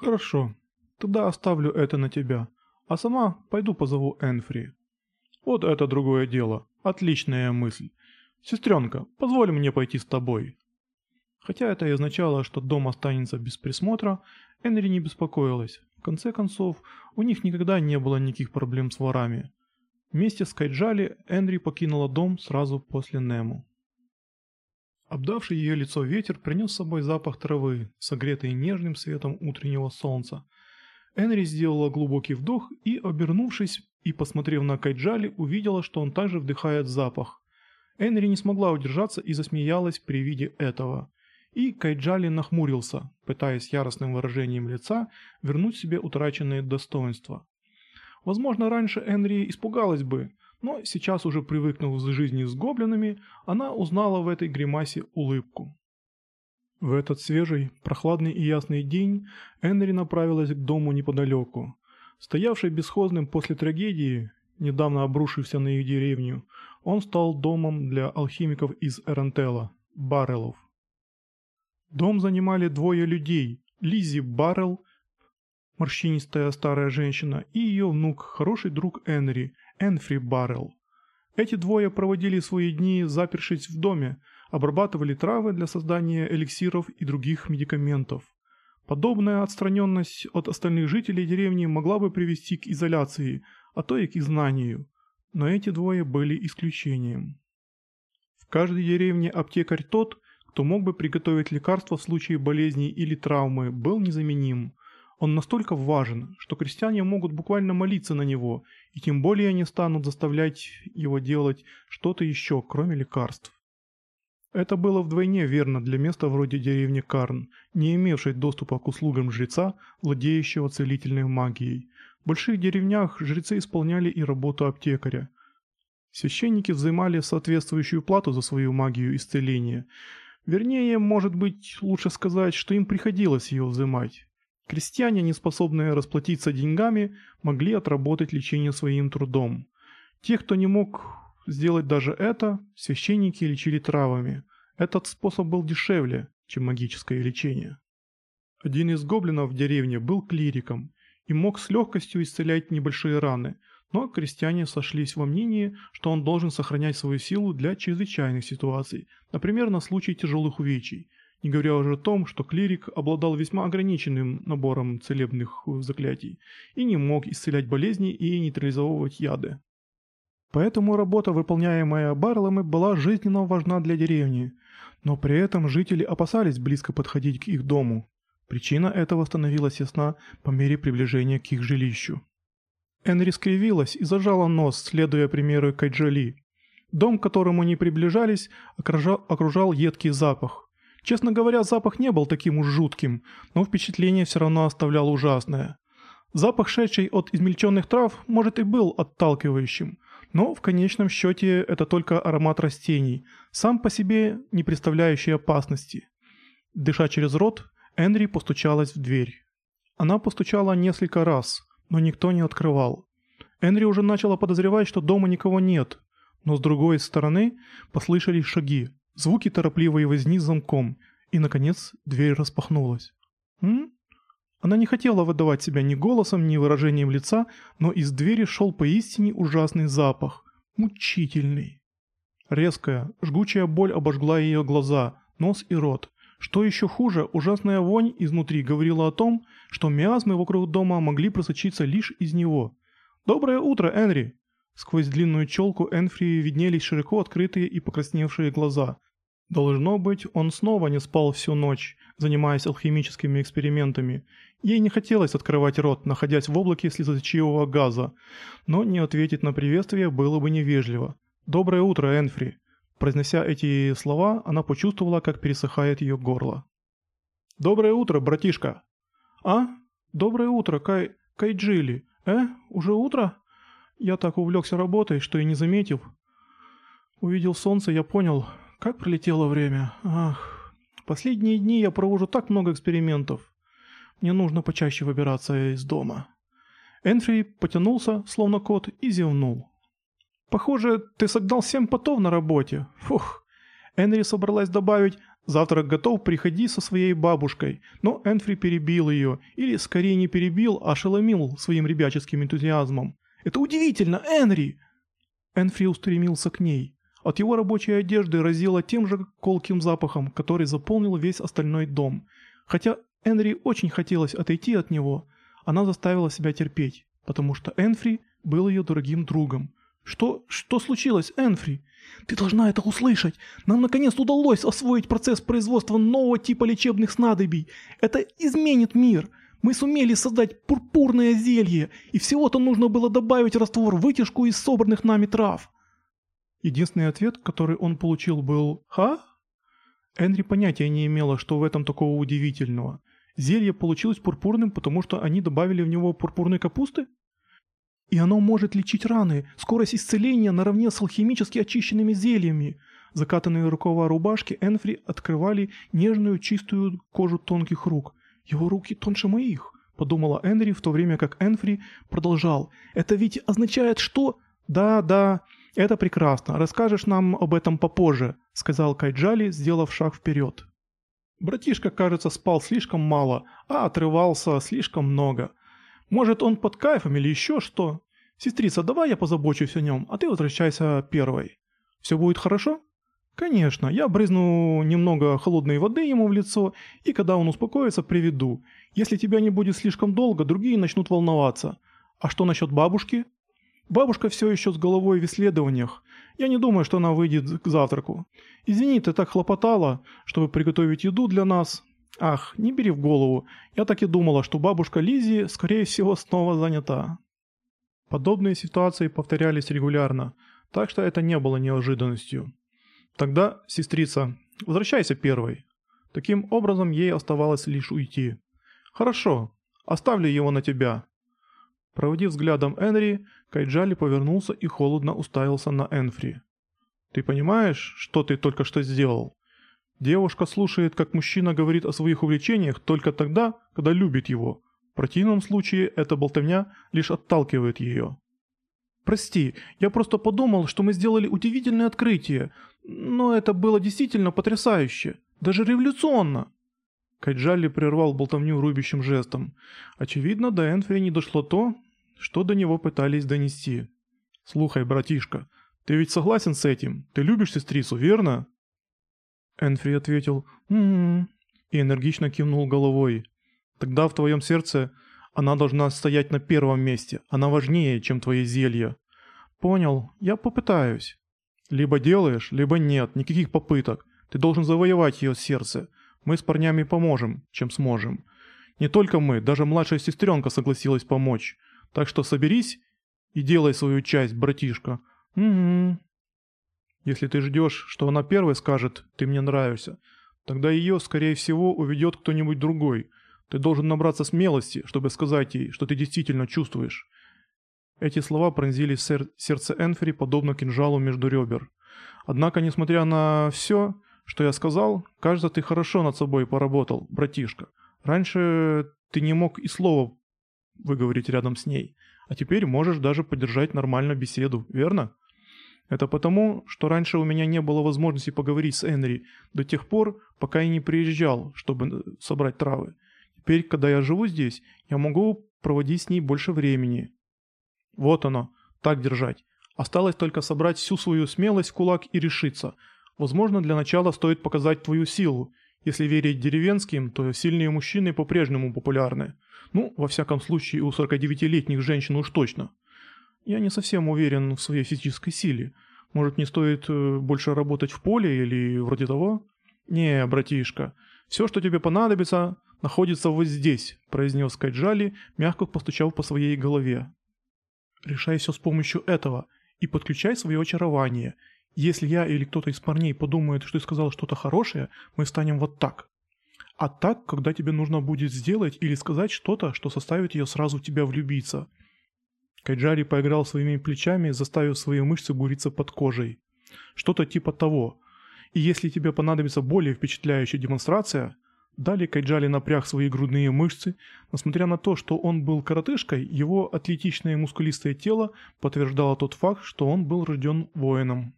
«Хорошо. Тогда оставлю это на тебя. А сама пойду позову Энфри». «Вот это другое дело. Отличная мысль. Сестренка, позволь мне пойти с тобой». Хотя это и означало, что дом останется без присмотра, Энри не беспокоилась. В конце концов, у них никогда не было никаких проблем с ворами. Вместе с Кайджали Энри покинула дом сразу после Нему. Обдавший ее лицо ветер принес с собой запах травы, согретый нежным светом утреннего солнца. Энри сделала глубокий вдох и, обернувшись и посмотрев на Кайджали, увидела, что он также вдыхает запах. Энри не смогла удержаться и засмеялась при виде этого. И Кайджали нахмурился, пытаясь яростным выражением лица вернуть себе утраченные достоинства. Возможно, раньше Энри испугалась бы, но сейчас уже привыкнув к жизни с гоблинами, она узнала в этой гримасе улыбку. В этот свежий, прохладный и ясный день Энри направилась к дому неподалеку. Стоявший бесхозным после трагедии, недавно обрушившейся на их деревню, он стал домом для алхимиков из Эрентела, Баррелов. Дом занимали двое людей – Лизи Баррелл, морщинистая старая женщина, и ее внук, хороший друг Энри, Энфри Баррелл. Эти двое проводили свои дни, запершись в доме, обрабатывали травы для создания эликсиров и других медикаментов. Подобная отстраненность от остальных жителей деревни могла бы привести к изоляции, а то и к изгнанию. Но эти двое были исключением. В каждой деревне аптекарь тот – кто мог бы приготовить лекарство в случае болезни или травмы, был незаменим. Он настолько важен, что крестьяне могут буквально молиться на него, и тем более не станут заставлять его делать что-то еще, кроме лекарств. Это было вдвойне верно для места вроде деревни Карн, не имевшей доступа к услугам жреца, владеющего целительной магией. В больших деревнях жрецы исполняли и работу аптекаря. Священники взимали соответствующую плату за свою магию исцеления – Вернее, может быть, лучше сказать, что им приходилось ее взимать. Крестьяне, не способные расплатиться деньгами, могли отработать лечение своим трудом. Те, кто не мог сделать даже это, священники лечили травами. Этот способ был дешевле, чем магическое лечение. Один из гоблинов в деревне был клириком и мог с легкостью исцелять небольшие раны – но крестьяне сошлись во мнении, что он должен сохранять свою силу для чрезвычайных ситуаций, например, на случай тяжелых увечий, не говоря уже о том, что клирик обладал весьма ограниченным набором целебных заклятий и не мог исцелять болезни и нейтрализовывать яды. Поэтому работа, выполняемая Барлами, была жизненно важна для деревни, но при этом жители опасались близко подходить к их дому. Причина этого становилась ясна по мере приближения к их жилищу. Энри скривилась и зажала нос, следуя примеру Кайджали. Дом, к которому они приближались, окружал, окружал едкий запах. Честно говоря, запах не был таким уж жутким, но впечатление все равно оставлял ужасное. Запах, шедший от измельченных трав, может и был отталкивающим, но в конечном счете это только аромат растений, сам по себе не представляющий опасности. Дыша через рот, Энри постучалась в дверь. Она постучала несколько раз – но никто не открывал. Энри уже начала подозревать, что дома никого нет, но с другой стороны послышались шаги, звуки торопливой возни с замком, и, наконец, дверь распахнулась. «М?» Она не хотела выдавать себя ни голосом, ни выражением лица, но из двери шел поистине ужасный запах. Мучительный. Резкая, жгучая боль обожгла ее глаза, нос и рот. Что еще хуже, ужасная вонь изнутри говорила о том, что миазмы вокруг дома могли просочиться лишь из него. «Доброе утро, Энри!» Сквозь длинную челку Энфри виднелись широко открытые и покрасневшие глаза. Должно быть, он снова не спал всю ночь, занимаясь алхимическими экспериментами. Ей не хотелось открывать рот, находясь в облаке слезоточивого газа, но не ответить на приветствие было бы невежливо. «Доброе утро, Энфри!» Произнося эти слова, она почувствовала, как пересыхает ее горло. «Доброе утро, братишка!» «А? Доброе утро, Кай... Кайджили. Э? Уже утро?» Я так увлекся работой, что и не заметил. Увидел солнце, я понял, как пролетело время. Ах, последние дни я провожу так много экспериментов. Мне нужно почаще выбираться из дома. Энфри потянулся, словно кот, и зевнул. «Похоже, ты согнал семь потов на работе. Фух». Энри собралась добавить Завтрак готов, приходи со своей бабушкой. Но Энфри перебил ее, или скорее не перебил, а ошеломил своим ребяческим энтузиазмом. «Это удивительно, Энри!» Энфри устремился к ней. От его рабочей одежды разило тем же колким запахом, который заполнил весь остальной дом. Хотя Энри очень хотелось отойти от него, она заставила себя терпеть, потому что Энфри был ее дорогим другом. «Что... что случилось, Энфри?» «Ты должна это услышать! Нам наконец удалось освоить процесс производства нового типа лечебных снадобий! Это изменит мир! Мы сумели создать пурпурное зелье, и всего-то нужно было добавить раствор вытяжку из собранных нами трав!» Единственный ответ, который он получил, был «Ха?» Энри понятия не имела, что в этом такого удивительного. Зелье получилось пурпурным, потому что они добавили в него пурпурной капусты? И оно может лечить раны, скорость исцеления наравне с алхимически очищенными зельями. Закатанные рукава рубашки Энфри открывали нежную чистую кожу тонких рук. Его руки тоньше моих, подумала Энри, в то время как Энфри продолжал. Это ведь означает, что... Да, да, это прекрасно. Расскажешь нам об этом попозже, сказал Кайджали, сделав шаг вперед. Братишка, кажется, спал слишком мало, а отрывался слишком много. Может, он под кайфом или еще что? Сестрица, давай я позабочусь о нем, а ты возвращайся первой. Все будет хорошо? Конечно, я брызну немного холодной воды ему в лицо, и когда он успокоится, приведу. Если тебя не будет слишком долго, другие начнут волноваться. А что насчет бабушки? Бабушка все еще с головой в исследованиях. Я не думаю, что она выйдет к завтраку. Извини, ты так хлопотала, чтобы приготовить еду для нас. Ах, не бери в голову. Я так и думала, что бабушка Лизи, скорее всего, снова занята. Подобные ситуации повторялись регулярно, так что это не было неожиданностью. Тогда, сестрица, возвращайся первой. Таким образом, ей оставалось лишь уйти. Хорошо, оставлю его на тебя. Проводив взглядом Энри, Кайджали повернулся и холодно уставился на Энфри. «Ты понимаешь, что ты только что сделал? Девушка слушает, как мужчина говорит о своих увлечениях только тогда, когда любит его. В противном случае эта болтовня лишь отталкивает ее». «Прости, я просто подумал, что мы сделали удивительное открытие, но это было действительно потрясающе, даже революционно». Кайджали прервал болтовню рубящим жестом. Очевидно, до Энфри не дошло то, что до него пытались донести. «Слухай, братишка, ты ведь согласен с этим? Ты любишь сестрицу, верно?» Энфри ответил «М-м-м» и энергично кивнул головой. «Тогда в твоем сердце она должна стоять на первом месте. Она важнее, чем твои зелья». «Понял, я попытаюсь». «Либо делаешь, либо нет, никаких попыток. Ты должен завоевать ее сердце. Мы с парнями поможем, чем сможем. Не только мы, даже младшая сестренка согласилась помочь. Так что соберись и делай свою часть, братишка. Угу. Если ты ждешь, что она первой скажет «ты мне нравишься», тогда ее, скорее всего, уведет кто-нибудь другой. Ты должен набраться смелости, чтобы сказать ей, что ты действительно чувствуешь. Эти слова пронзили сер сердце Энфри подобно кинжалу между ребер. Однако, несмотря на все, что я сказал, кажется, ты хорошо над собой поработал, братишка. Раньше ты не мог и слова выговорить рядом с ней, а теперь можешь даже поддержать нормальную беседу, верно? Это потому, что раньше у меня не было возможности поговорить с Энри до тех пор, пока я не приезжал, чтобы э, собрать травы. Теперь, когда я живу здесь, я могу проводить с ней больше времени. Вот оно, так держать. Осталось только собрать всю свою смелость в кулак и решиться – Возможно, для начала стоит показать твою силу. Если верить деревенским, то сильные мужчины по-прежнему популярны. Ну, во всяком случае, у 49-летних женщин уж точно. Я не совсем уверен в своей физической силе. Может, не стоит э, больше работать в поле или вроде того? Не, братишка, все, что тебе понадобится, находится вот здесь, произнес Кайджали, мягко постучав по своей голове. Решай все с помощью этого и подключай свое очарование – если я или кто-то из парней подумает, что ты сказал что-то хорошее, мы станем вот так. А так, когда тебе нужно будет сделать или сказать что-то, что составит ее сразу в тебя влюбиться. Кайджари поиграл своими плечами, заставив свои мышцы буриться под кожей. Что-то типа того. И если тебе понадобится более впечатляющая демонстрация, Далее Кайджали напряг свои грудные мышцы. Несмотря на то, что он был коротышкой, его атлетичное мускулистое тело подтверждало тот факт, что он был рожден воином.